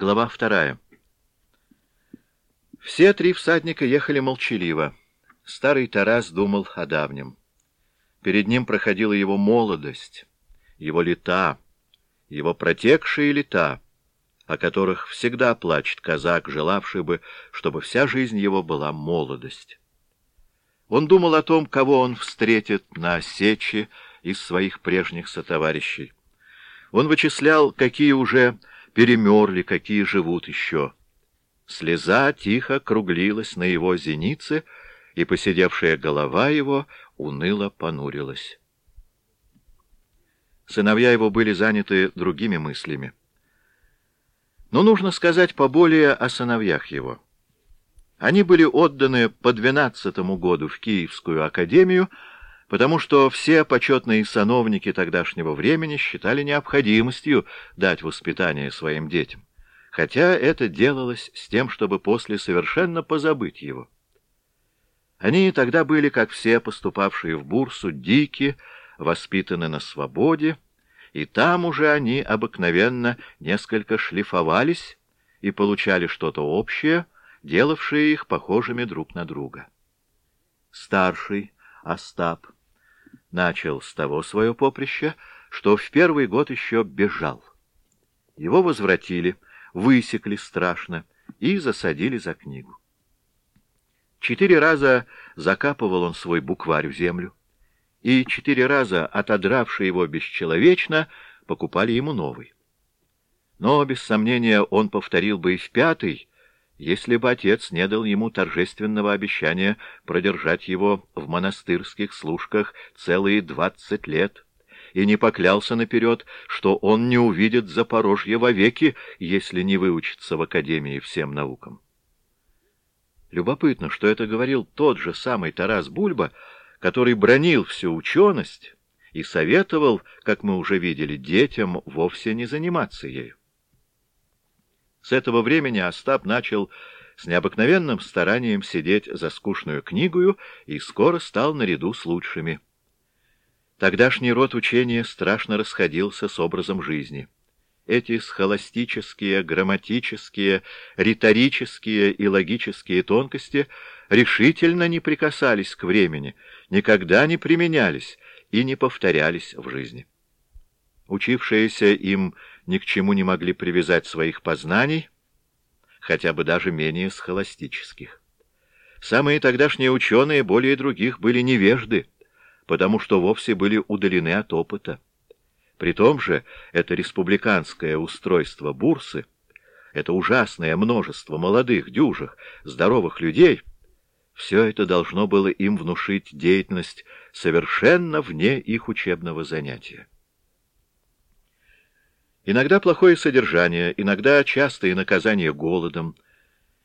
Глава вторая. Все три всадника ехали молчаливо. Старый Тарас думал о давнем. Перед ним проходила его молодость, его лета, его протекшие лета, о которых всегда плачет казак, желавший бы, чтобы вся жизнь его была молодость. Он думал о том, кого он встретит на сече из своих прежних сотоварищей. Он вычислял, какие уже перемерли, какие живут еще. Слеза тихо круглилась на его зенице, и посидевшая голова его уныло понурилась. Сыновья его были заняты другими мыслями. Но нужно сказать поболее о сыновьях его. Они были отданы по двенадцатому году в Киевскую академию, потому что все почетные сановники тогдашнего времени считали необходимостью дать воспитание своим детям, хотя это делалось с тем, чтобы после совершенно позабыть его. Они тогда были, как все поступавшие в бурсу, дики, воспитаны на свободе, и там уже они обыкновенно несколько шлифовались и получали что-то общее, делавшее их похожими друг на друга. Старший, Остап, начал с того свое поприще, что в первый год еще бежал. Его возвратили, высекли страшно и засадили за книгу. Четыре раза закапывал он свой букварь в землю, и четыре раза, отодравшие его бесчеловечно, покупали ему новый. Но, без сомнения, он повторил бы и в пятый, если бы отец не дал ему торжественного обещания продержать его в монастырских служках целые двадцать лет, и не поклялся наперед, что он не увидит Запорожье вовеки, если не выучится в Академии всем наукам. Любопытно, что это говорил тот же самый Тарас Бульба, который бронил всю ученость и советовал, как мы уже видели, детям вовсе не заниматься ею. С этого времени Остап начал с необыкновенным старанием сидеть за скучную книгою и скоро стал наряду с лучшими. Тогдашний род учения страшно расходился с образом жизни. Эти схоластические, грамматические, риторические и логические тонкости решительно не прикасались к времени, никогда не применялись и не повторялись в жизни. Учившиеся им ни к чему не могли привязать своих познаний, хотя бы даже менее схоластических. Самые тогдашние ученые, более других, были невежды, потому что вовсе были удалены от опыта. При том же это республиканское устройство бурсы, это ужасное множество молодых, дюжих, здоровых людей, все это должно было им внушить деятельность совершенно вне их учебного занятия. Иногда плохое содержание, иногда частые наказания голодом,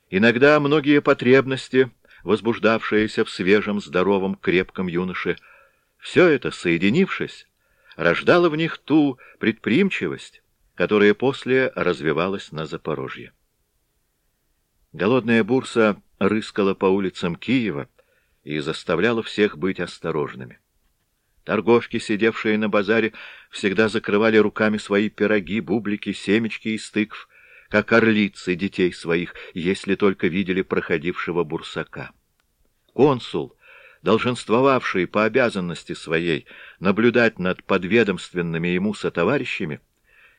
иногда многие потребности, возбуждавшиеся в свежем, здоровом, крепком юноше, все это, соединившись, рождало в них ту предприимчивость, которая после развивалась на Запорожье. Голодная бурса рыскала по улицам Киева и заставляла всех быть осторожными. Торговки, сидевшие на базаре, всегда закрывали руками свои пироги, бублики, семечки и стыков, как орлицы детей своих, если только видели проходившего бурсака. Консул, долженствовавший по обязанности своей наблюдать над подведомственными ему сотоварищами,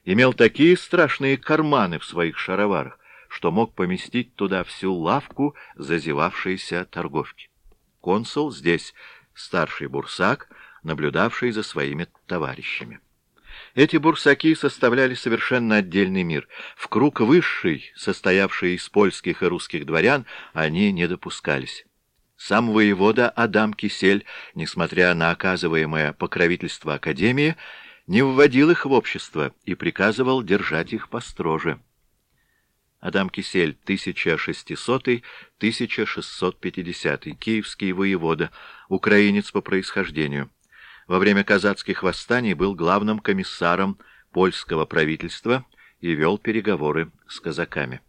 имел такие страшные карманы в своих шароварах, что мог поместить туда всю лавку зазевавшейся торговки. Консул здесь старший бурсак — наблюдавший за своими товарищами. Эти бурсаки составляли совершенно отдельный мир. В круг высший, состоявший из польских и русских дворян, они не допускались. Сам воевода Адам Кисель, несмотря на оказываемое покровительство Академии, не вводил их в общество и приказывал держать их построже. Адам Кисель, 1600-1650, киевский воевода, украинец по происхождению во время казацких восстаний был главным комиссаром польского правительства и вел переговоры с казаками.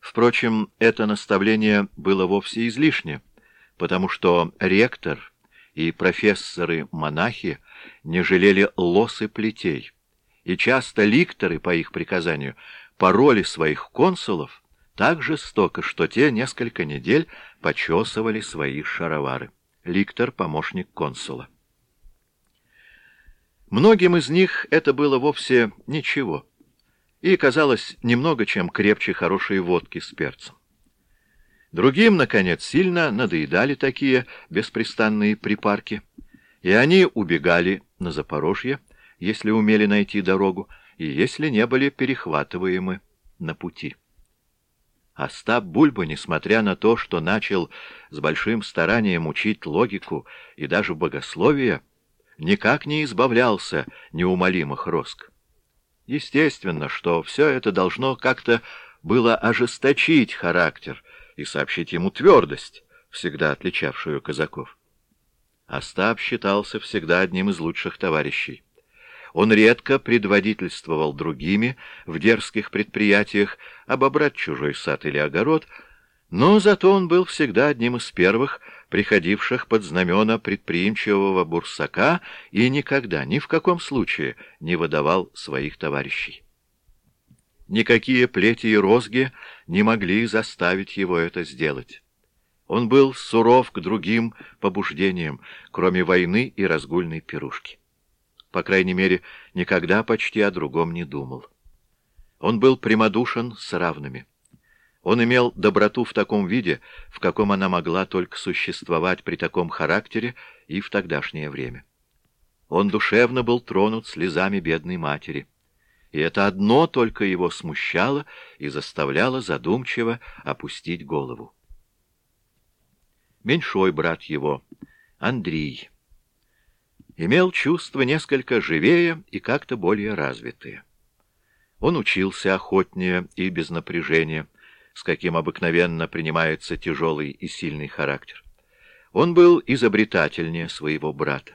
Впрочем, это наставление было вовсе излишне, потому что ректор и профессоры-монахи не жалели лос и плетей, и часто ликторы, по их приказанию, пароли своих консулов так жестоко, что те несколько недель почесывали свои шаровары. Ликтор — помощник консула. Многим из них это было вовсе ничего, и казалось немного чем крепче хорошей водки с перцем. Другим, наконец, сильно надоедали такие беспрестанные припарки, и они убегали на Запорожье, если умели найти дорогу, и если не были перехватываемы на пути. Остап Бульба, несмотря на то, что начал с большим старанием учить логику и даже богословие, никак не избавлялся неумолимых роск. Естественно, что все это должно как-то было ожесточить характер и сообщить ему твердость, всегда отличавшую казаков. Остап считался всегда одним из лучших товарищей. Он редко предводительствовал другими в дерзких предприятиях обобрать чужой сад или огород, но зато он был всегда одним из первых, приходивших под знамена предприимчивого бурсака и никогда, ни в каком случае не выдавал своих товарищей. Никакие плети и розги не могли заставить его это сделать. Он был суров к другим побуждениям, кроме войны и разгульной пирушки. По крайней мере, никогда почти о другом не думал. Он был прямодушен с равными. Он имел доброту в таком виде, в каком она могла только существовать при таком характере и в тогдашнее время. Он душевно был тронут слезами бедной матери. И это одно только его смущало и заставляло задумчиво опустить голову. Меньшой брат его, Андрей, имел чувства несколько живее и как-то более развитые. Он учился охотнее и без напряжения, с каким обыкновенно принимается тяжелый и сильный характер. Он был изобретательнее своего брата,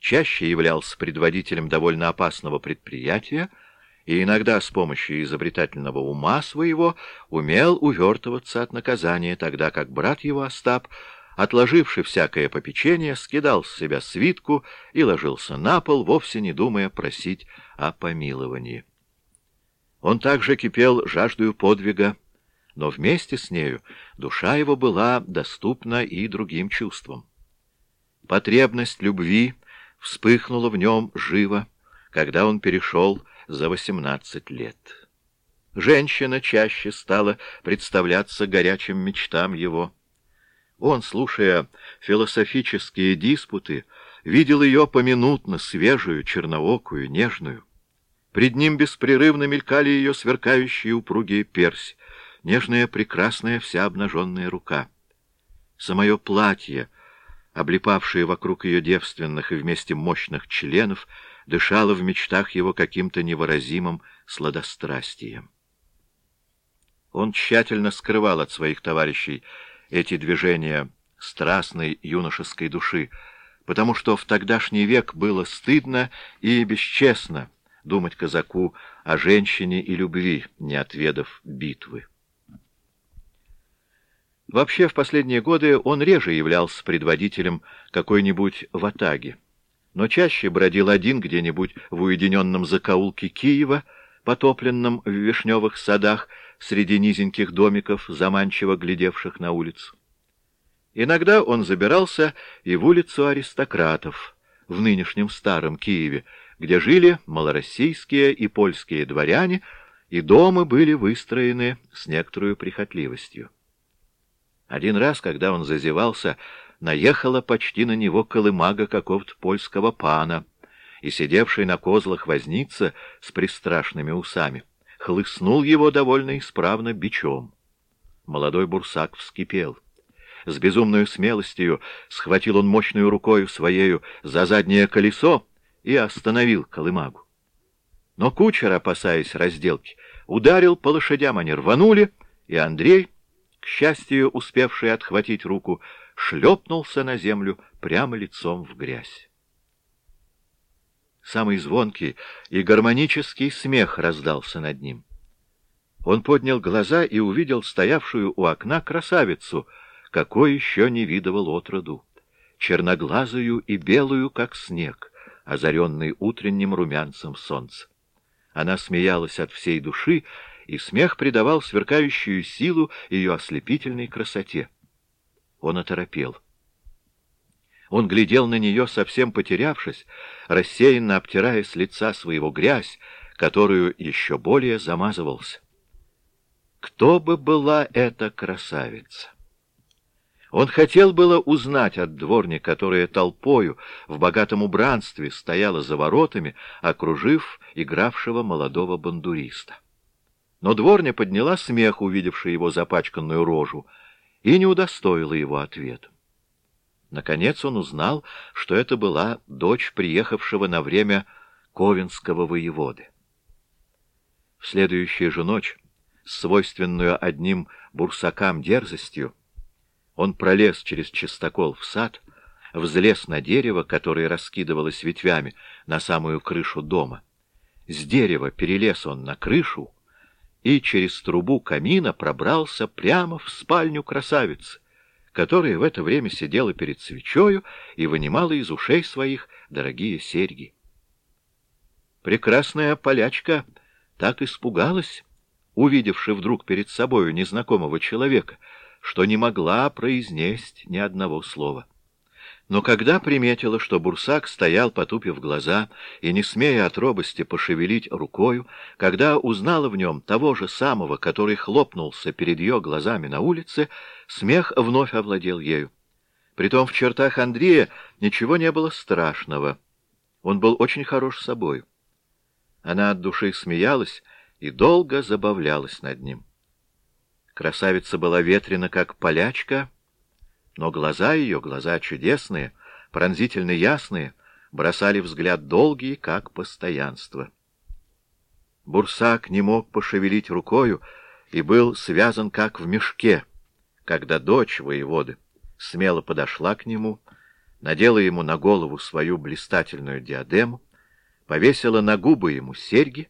чаще являлся предводителем довольно опасного предприятия и иногда с помощью изобретательного ума своего умел увертываться от наказания, тогда как брат его Остап, отложивший всякое попечение, скидал с себя свитку и ложился на пол, вовсе не думая просить о помиловании. Он также кипел жаждою подвига, но вместе с нею душа его была доступна и другим чувствам. Потребность любви вспыхнула в нем живо, когда он перешел за восемнадцать лет. Женщина чаще стала представляться горячим мечтам его. Он, слушая философические диспуты, видел ее поминутно свежую, черноокую, нежную. Пред ним беспрерывно мелькали ее сверкающие упругие перси, нежная, прекрасная, вся обнаженная рука. Самое платье, облепавшее вокруг ее девственных и вместе мощных членов, дышало в мечтах его каким-то невыразимым сладострастием. Он тщательно скрывал от своих товарищей эти движения страстной юношеской души, потому что в тогдашний век было стыдно и бесчестно думать казаку о женщине и любви, не отведав битвы. Вообще, в последние годы он реже являлся предводителем какой-нибудь ватаги, но чаще бродил один где-нибудь в уединенном закоулке Киева, потопленном в вишневых садах среди низеньких домиков, заманчиво глядевших на улицу. Иногда он забирался и в улицу аристократов, в нынешнем старом Киеве, где жили малороссийские и польские дворяне, и дома были выстроены с некоторой прихотливостью. Один раз, когда он зазевался, наехала почти на него колымага какого-то польского пана, и сидевший на козлах возница с пристрашными усами хлыстнул его довольно исправно бичом. Молодой бурсак вскипел. С безумной смелостью схватил он мощную рукою своею за заднее колесо и остановил колымагу. Но кучер, опасаясь разделки, ударил по лошадям, они рванули, и Андрей к счастью, успевший отхватить руку, шлепнулся на землю прямо лицом в грязь. Самый звонкий и гармонический смех раздался над ним. Он поднял глаза и увидел стоявшую у окна красавицу, какой еще не видывал отроду, черноглазую и белую, как снег, озаренный утренним румянцем солнца. Она смеялась от всей души, и смех придавал сверкающую силу ее ослепительной красоте. Он оторопел. Он глядел на нее, совсем потерявшись, рассеянно обтирая с лица своего грязь, которую еще более замазывался. Кто бы была эта красавица? Он хотел было узнать от дворни, которая толпою в богатом убранстве стояла за воротами, окружив игравшего молодого бандуриста. Но дворня подняла смех, увидевший его запачканную рожу, и не удостоила его ответом. Наконец он узнал, что это была дочь приехавшего на время ковенского воеводы. В следующую же ночь, свойственную одним бурсакам дерзостью, он пролез через чистокол в сад, взлез на дерево, которое раскидывалось ветвями на самую крышу дома. С дерева перелез он на крышу и через трубу камина пробрался прямо в спальню красавицы которая в это время сидела перед свечою и вынимала из ушей своих дорогие серьги. Прекрасная полячка так испугалась, увидевши вдруг перед собою незнакомого человека, что не могла произнести ни одного слова. Но когда приметила, что Бурсак стоял, потупив глаза, и не смея от робости пошевелить рукою, когда узнала в нем того же самого, который хлопнулся перед ее глазами на улице, смех вновь овладел ею. Притом в чертах Андрея ничего не было страшного. Он был очень хорош собой. Она от души смеялась и долго забавлялась над ним. Красавица была ветрена, как полячка, но глаза ее, глаза чудесные, пронзительно ясные, бросали взгляд долгий, как постоянство. Бурсак не мог пошевелить рукою и был связан, как в мешке, когда дочь воеводы смело подошла к нему, надела ему на голову свою блистательную диадему, повесила на губы ему серьги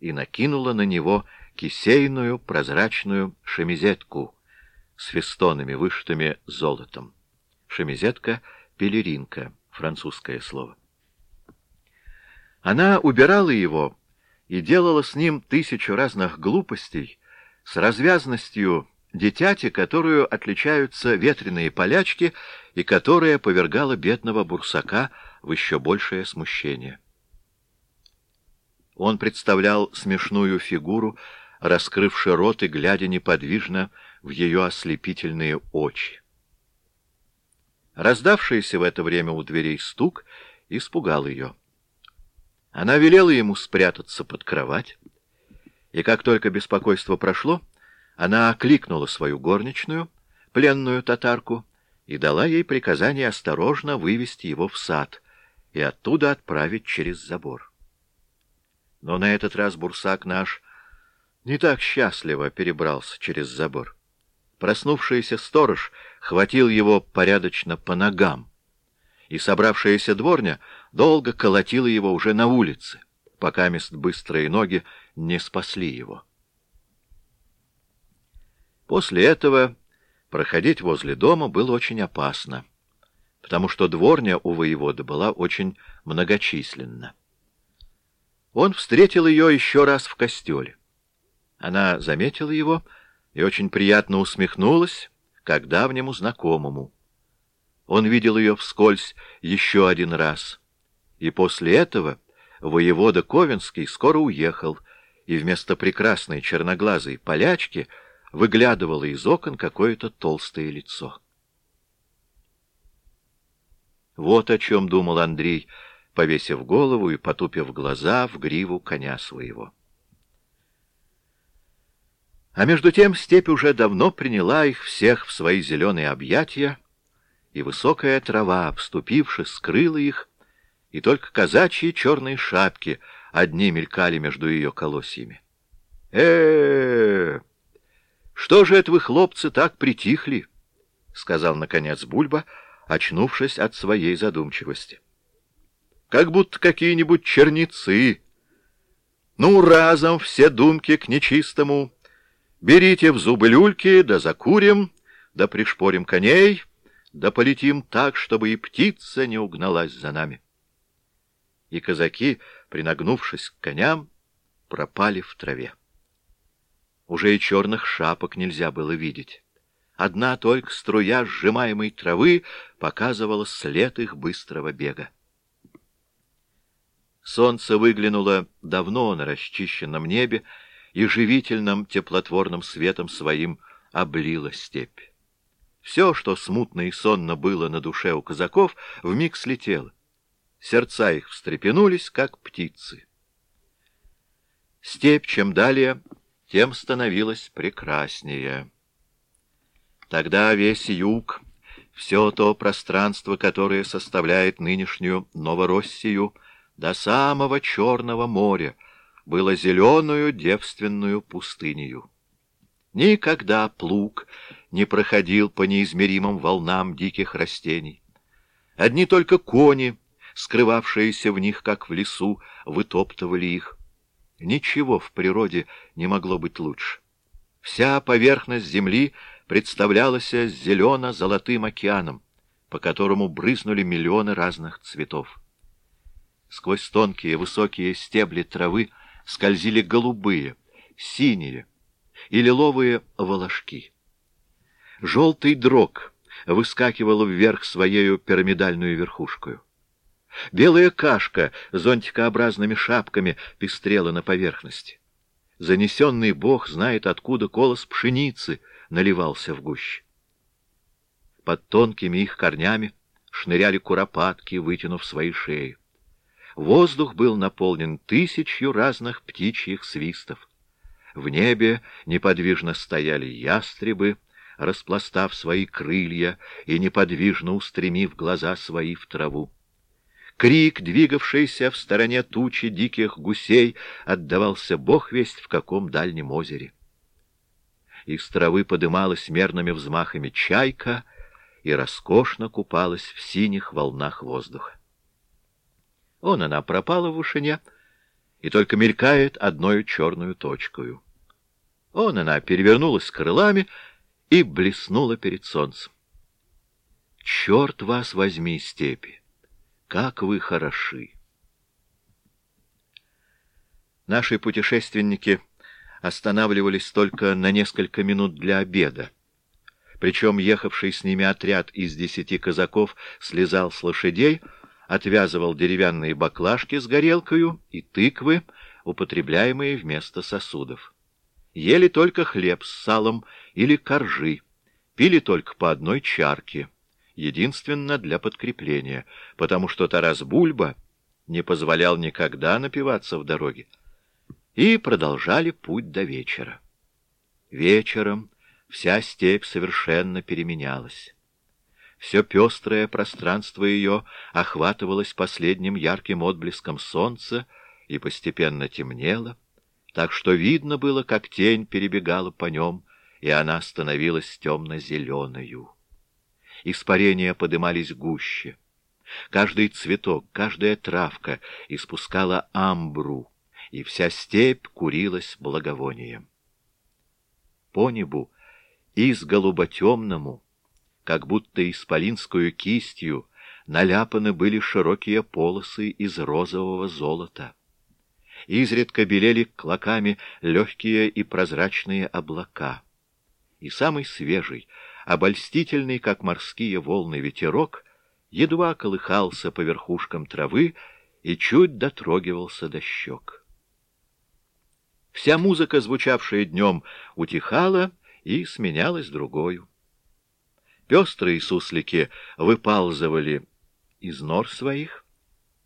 и накинула на него кисейную прозрачную шемизетку — с фестонами, вышитыми золотом. Шемизетка — пелеринка, французское слово. Она убирала его и делала с ним тысячу разных глупостей с развязностью дитяти, которую отличаются ветреные полячки и которая повергала бедного бурсака в еще большее смущение. Он представлял смешную фигуру, раскрывши рот и глядя неподвижно в ее ослепительные очи. Раздавшийся в это время у дверей стук испугал ее. Она велела ему спрятаться под кровать, и как только беспокойство прошло, она окликнула свою горничную, пленную татарку, и дала ей приказание осторожно вывести его в сад и оттуда отправить через забор. Но на этот раз бурсак наш не так счастливо перебрался через забор. Проснувшийся сторож хватил его порядочно по ногам, и собравшаяся дворня долго колотила его уже на улице, пока мест быстрые ноги не спасли его. После этого проходить возле дома было очень опасно, потому что дворня у воевода была очень многочисленна. Он встретил ее еще раз в костеле. Она заметила его и очень приятно усмехнулась, как давнему знакомому. Он видел ее вскользь еще один раз, и после этого воевода Ковенский скоро уехал, и вместо прекрасной черноглазой полячки выглядывало из окон какое-то толстое лицо. Вот о чем думал Андрей, повесив голову и потупив глаза в гриву коня своего. А между тем степь уже давно приняла их всех в свои зеленые объятия, и высокая трава, обступившись, скрыла их, и только казачьи черные шапки одни мелькали между ее колосьями. э э Что же это вы, хлопцы, так притихли? — сказал, наконец, Бульба, очнувшись от своей задумчивости. — Как будто какие-нибудь черницы. Ну, разом все думки к нечистому — Берите в зубы люльки, да закурим, да пришпорим коней, да полетим так, чтобы и птица не угналась за нами. И казаки, принагнувшись к коням, пропали в траве. Уже и черных шапок нельзя было видеть. Одна только струя сжимаемой травы показывала след их быстрого бега. Солнце выглянуло давно на расчищенном небе и живительным теплотворным светом своим облило степь. Все, что смутно и сонно было на душе у казаков, вмиг слетело. Сердца их встрепенулись, как птицы. Степь, чем далее, тем становилась прекраснее. Тогда весь юг, все то пространство, которое составляет нынешнюю Новороссию, до самого Черного моря, было зеленую девственную пустынею. Никогда плуг не проходил по неизмеримым волнам диких растений. Одни только кони, скрывавшиеся в них, как в лесу, вытоптывали их. Ничего в природе не могло быть лучше. Вся поверхность земли представлялась зелено-золотым океаном, по которому брызнули миллионы разных цветов. Сквозь тонкие высокие стебли травы скользили голубые, синие и лиловые волошки. Желтый дрог выскакивал вверх своею пирамидальную верхушкою. Белая кашка зонтикообразными шапками пестрела на поверхности. Занесенный бог знает, откуда колос пшеницы наливался в гуще. Под тонкими их корнями шныряли куропатки, вытянув свои шеи. Воздух был наполнен тысячью разных птичьих свистов. В небе неподвижно стояли ястребы, распластав свои крылья и неподвижно устремив глаза свои в траву. Крик, двигавшийся в стороне тучи диких гусей, отдавался бог весть в каком дальнем озере. Из травы подымалась мерными взмахами чайка и роскошно купалась в синих волнах воздуха. Он она пропала в вышине и только мелькает одной черную точкою. Он она перевернулась крылами и блеснула перед солнцем. Черт вас возьми, степи! Как вы хороши! Наши путешественники останавливались только на несколько минут для обеда. Причем ехавший с ними отряд из десяти казаков слезал с лошадей, отвязывал деревянные баклажки с горелкою и тыквы, употребляемые вместо сосудов. Ели только хлеб с салом или коржи, пили только по одной чарке — единственно для подкрепления, потому что Тарас Бульба не позволял никогда напиваться в дороге. И продолжали путь до вечера. Вечером вся степь совершенно переменялась. Все пестрое пространство ее охватывалось последним ярким отблеском солнца и постепенно темнело, так что видно было, как тень перебегала по нем, и она становилась темно-зеленою испарения подымались гуще. Каждый цветок, каждая травка испускала амбру, и вся степь курилась благовонием. По небу, из голуботемному, как будто исполинскую кистью, наляпаны были широкие полосы из розового золота. Изредка белели клоками легкие и прозрачные облака. И самый свежий, обольстительный, как морские волны, ветерок едва колыхался по верхушкам травы и чуть дотрогивался до щек. Вся музыка, звучавшая днем, утихала и сменялась другою. Пестрые суслики выпалзывали из нор своих,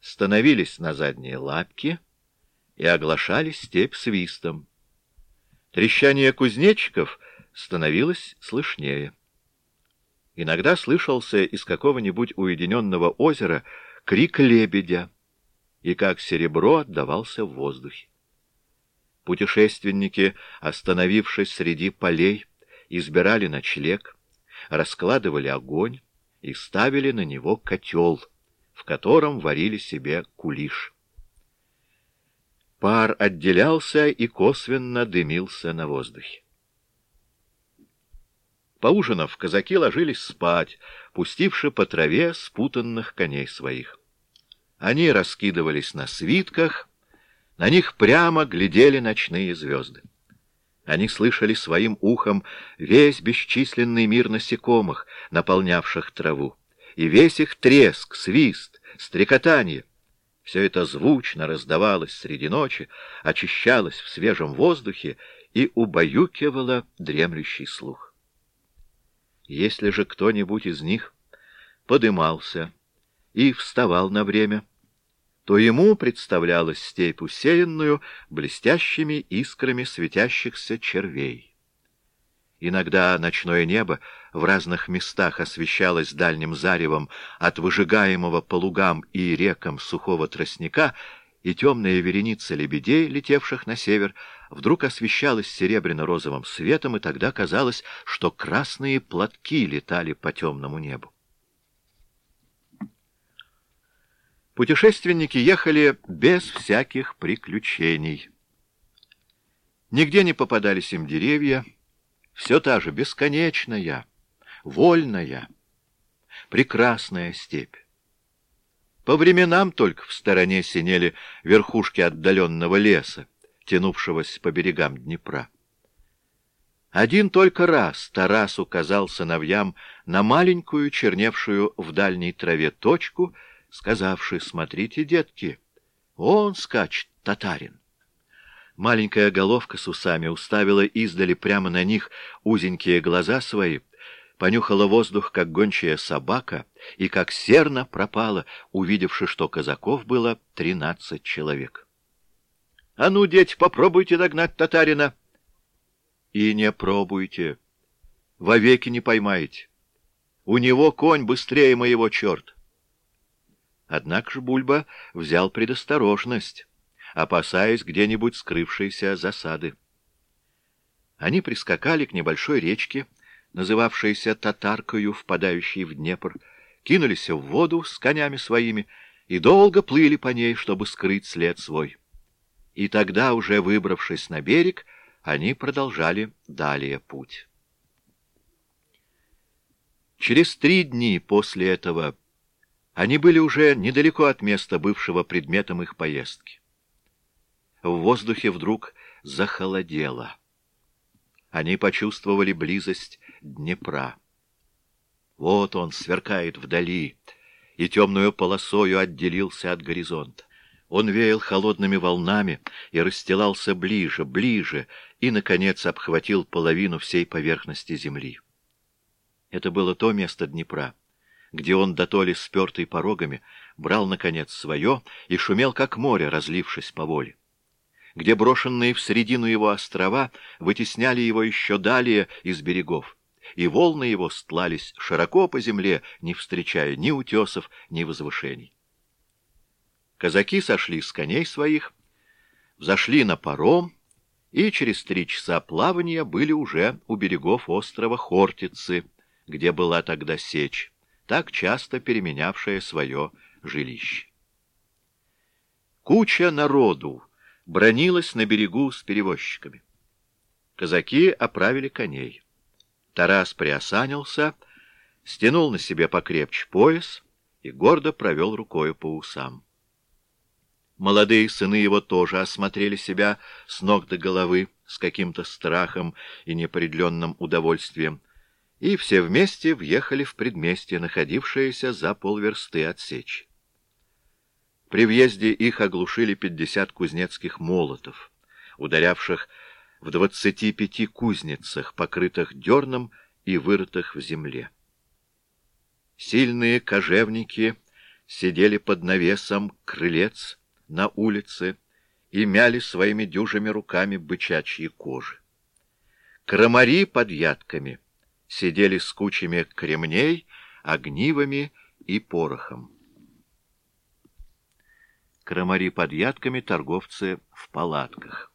становились на задние лапки и оглашали степь свистом. Трещание кузнечиков становилось слышнее. Иногда слышался из какого-нибудь уединенного озера крик лебедя, и как серебро отдавался в воздухе. Путешественники, остановившись среди полей, избирали ночлег, раскладывали огонь и ставили на него котел, в котором варили себе кулиш. Пар отделялся и косвенно дымился на воздухе. Поужинав, казаки ложились спать, пустивши по траве спутанных коней своих. Они раскидывались на свитках, На них прямо глядели ночные звезды. Они слышали своим ухом весь бесчисленный мир насекомых, наполнявших траву, и весь их треск, свист, стрекотание. Все это звучно раздавалось среди ночи, очищалось в свежем воздухе и убаюкивало дремлющий слух. Если же кто-нибудь из них подымался и вставал на время, то ему представлялась степь усеянную блестящими искрами светящихся червей. Иногда ночное небо в разных местах освещалось дальним заревом от выжигаемого по лугам и рекам сухого тростника, и темная вереница лебедей, летевших на север, вдруг освещалась серебряно-розовым светом, и тогда казалось, что красные платки летали по темному небу. Путешественники ехали без всяких приключений. Нигде не попадались им деревья, все та же бесконечная, вольная, прекрасная степь. По временам только в стороне синели верхушки отдаленного леса, тянувшегося по берегам Днепра. Один только раз Тарас указал сыновьям на маленькую, черневшую в дальней траве точку — сказавший, смотрите, детки, он скачет, татарин. Маленькая головка с усами уставила издали прямо на них узенькие глаза свои, понюхала воздух, как гончая собака, и как серно пропала, увидевши, что казаков было тринадцать человек. — А ну, дети, попробуйте догнать татарина. — И не пробуйте. Вовеки не поймаете. У него конь быстрее моего черт. Однако же Бульба взял предосторожность, опасаясь где-нибудь скрывшейся засады. Они прискакали к небольшой речке, называвшейся Татаркою, впадающей в Днепр, кинулись в воду с конями своими и долго плыли по ней, чтобы скрыть след свой. И тогда, уже выбравшись на берег, они продолжали далее путь. Через три дни после этого они были уже недалеко от места, бывшего предметом их поездки. В воздухе вдруг захолодело. Они почувствовали близость Днепра. Вот он сверкает вдали, и темную полосою отделился от горизонта. Он веял холодными волнами и расстилался ближе, ближе, и, наконец, обхватил половину всей поверхности земли. Это было то место Днепра, где он, дотоле спертый порогами, брал, наконец, свое и шумел, как море, разлившись по воле. Где брошенные в середину его острова вытесняли его еще далее из берегов, и волны его стлались широко по земле, не встречая ни утесов, ни возвышений. Казаки сошли с коней своих, взошли на паром, и через три часа плавания были уже у берегов острова Хортицы, где была тогда сечь так часто переменявшая свое жилище. Куча народу бронилась на берегу с перевозчиками. Казаки оправили коней. Тарас приосанился, стянул на себе покрепче пояс и гордо провел рукою по усам. Молодые сыны его тоже осмотрели себя с ног до головы с каким-то страхом и неопределенным удовольствием, и все вместе въехали в предместье, находившееся за полверсты от сечи. При въезде их оглушили пятьдесят кузнецких молотов, ударявших в двадцати пяти кузницах, покрытых дерном и вырытых в земле. Сильные кожевники сидели под навесом крылец на улице и мяли своими дюжими руками бычачьи кожи. Крамари под ядками сидели с кучами кремней, огнивами и порохом. Крамари под ядками, торговцы в палатках.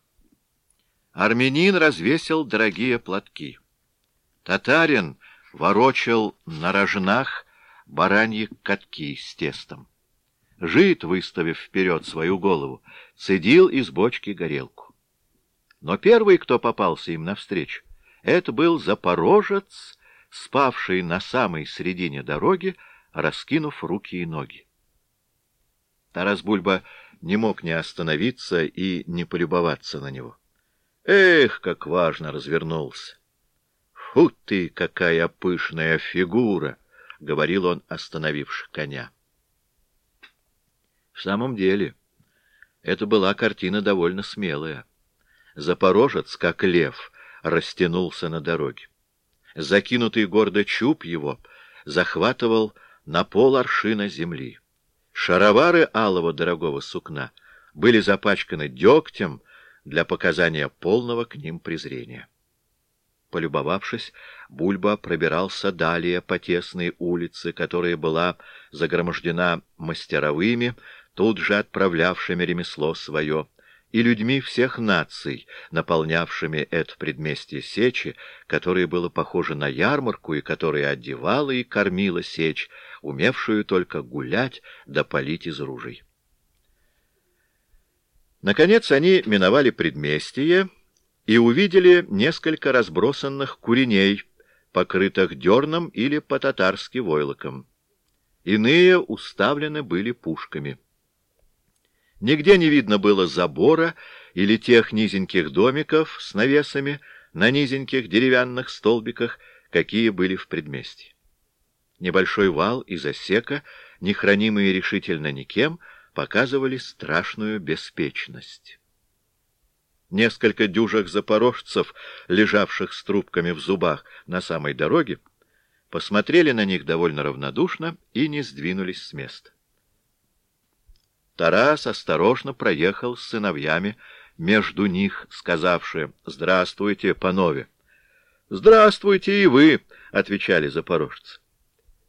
Армянин развесил дорогие платки. Татарин ворочал на рожнах бараньи катки с тестом. Жид, выставив вперед свою голову, цедил из бочки горелку. Но первый, кто попался им навстречу, это был запорожец, спавший на самой середине дороги, раскинув руки и ноги. Тарас Бульба не мог не остановиться и не полюбоваться на него. Эх, как важно развернулся! Фу ты, какая пышная фигура! — говорил он, остановивши коня. В самом деле, это была картина довольно смелая. Запорожец, как лев, растянулся на дороге. Закинутый гордо чуб его захватывал на пол аршина земли. Шаровары алого дорогого сукна были запачканы дегтем для показания полного к ним презрения. Полюбовавшись, Бульба пробирался далее по тесной улице, которая была загромождена мастеровыми, тут же отправлявшими ремесло свое, и людьми всех наций, наполнявшими это предместье сечи, которое было похоже на ярмарку и которое одевало и кормило сечь, умевшую только гулять да палить из ружей. Наконец они миновали предместье и увидели несколько разбросанных куреней, покрытых дерном или по-татарски войлоком. Иные уставлены были пушками. Нигде не видно было забора или тех низеньких домиков с навесами на низеньких деревянных столбиках, какие были в предместье. Небольшой вал и засека, не хранимые решительно никем, показывали страшную беспечность. Несколько дюжих запорожцев, лежавших с трубками в зубах на самой дороге, посмотрели на них довольно равнодушно и не сдвинулись с места. Тарас осторожно проехал с сыновьями между них, сказавши «Здравствуйте, панове!» «Здравствуйте и вы!» — отвечали запорожцы.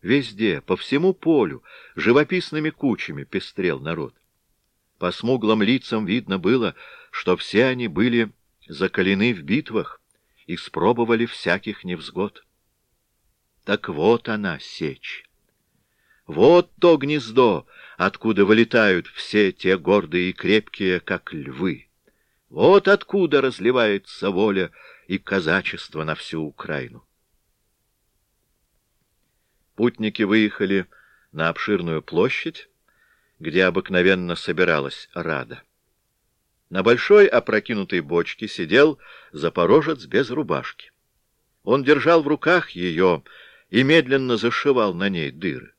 Везде, по всему полю, живописными кучами пестрел народ. По смуглым лицам видно было, что все они были закалены в битвах и спробовали всяких невзгод. Так вот она, сечь. Вот то гнездо, откуда вылетают все те гордые и крепкие, как львы. Вот откуда разливается воля и казачество на всю Украину. Путники выехали на обширную площадь, где обыкновенно собиралась рада. На большой опрокинутой бочке сидел запорожец без рубашки. Он держал в руках ее и медленно зашивал на ней дыры.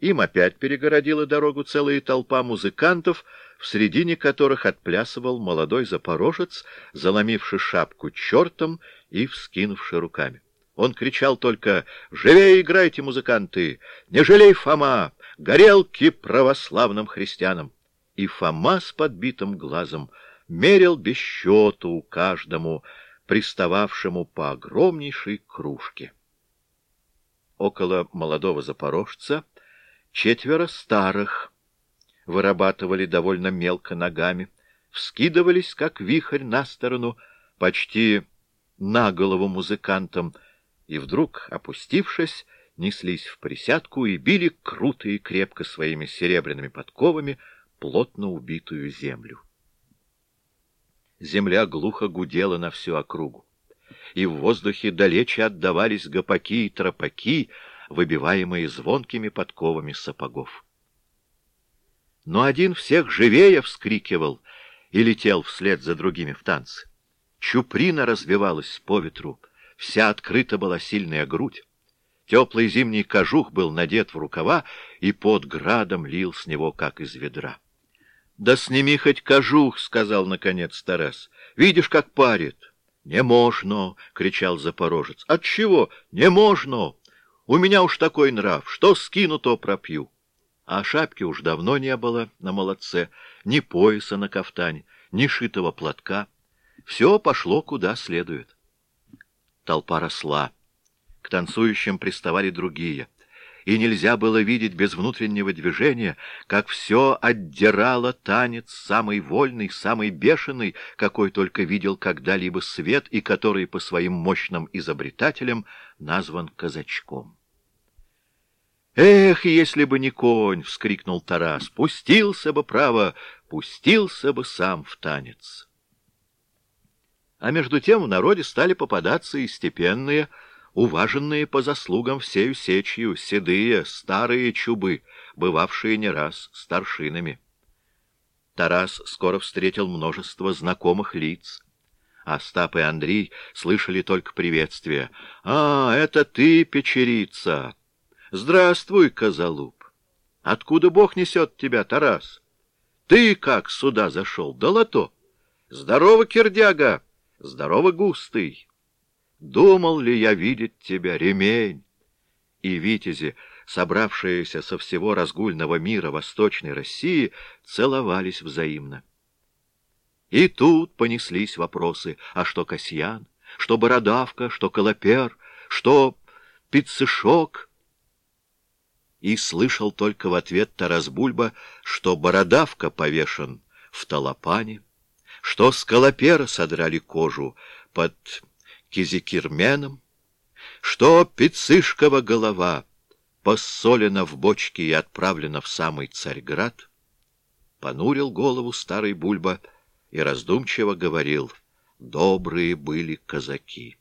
Им опять перегородила дорогу целая толпа музыкантов, в середине которых отплясывал молодой запорожец, заломивший шапку чертом и вскинувший руками. Он кричал только «Живее играйте, музыканты! Не жалей Фома! Горелки православным христианам!» И Фома с подбитым глазом мерил без счету каждому, пристававшему по огромнейшей кружке. Около молодого запорожца — Четверо старых вырабатывали довольно мелко ногами, вскидывались, как вихрь, на сторону, почти на голову музыкантам, и вдруг, опустившись, неслись в присядку и били круто и крепко своими серебряными подковами плотно убитую землю. Земля глухо гудела на всю округу, и в воздухе далече отдавались гопаки и тропаки, выбиваемые звонкими подковами сапогов. Но один всех живее вскрикивал и летел вслед за другими в танцы. Чуприна развивалась по ветру, вся открыта была сильная грудь. Теплый зимний кожух был надет в рукава, и под градом лил с него, как из ведра. — Да сними хоть кожух, — сказал наконец Тарас. — Видишь, как парит. — Не можно, — кричал запорожец. — Отчего? Не можно. У меня уж такой нрав, что скину, то пропью. А шапки уж давно не было на молодце, ни пояса на кафтане, ни шитого платка. Все пошло куда следует. Толпа росла. К танцующим приставали другие. И нельзя было видеть без внутреннего движения, как все отдирало танец самый вольный, самый бешеный, какой только видел когда-либо свет и который по своим мощным изобретателям назван казачком. «Эх, если бы не конь!» — вскрикнул Тарас. «Пустился бы, право, пустился бы сам в танец!» А между тем в народе стали попадаться и степенные, уваженные по заслугам всею сечью, седые, старые чубы, бывавшие не раз старшинами. Тарас скоро встретил множество знакомых лиц. Остап и Андрей слышали только приветствие. «А, это ты, печерица! Здравствуй, Козалуб! Откуда Бог несет тебя, Тарас? Ты как сюда зашел? Да лото! Здорово, кирдяга! Здорово, густый! Думал ли я видеть тебя, ремень?» И витязи собравшиеся со всего разгульного мира Восточной России, целовались взаимно. И тут понеслись вопросы, а что Касьян, что Бородавка, что Колопер, что Пиццешок. И слышал только в ответ Тарас Бульба, что Бородавка повешен в Толопане, что с содрали кожу под Кизикирменом, что Пиццишкова голова — поссолено в бочке и отправлено в самый Царьград, понурил голову старый Бульба и раздумчиво говорил, «Добрые были казаки».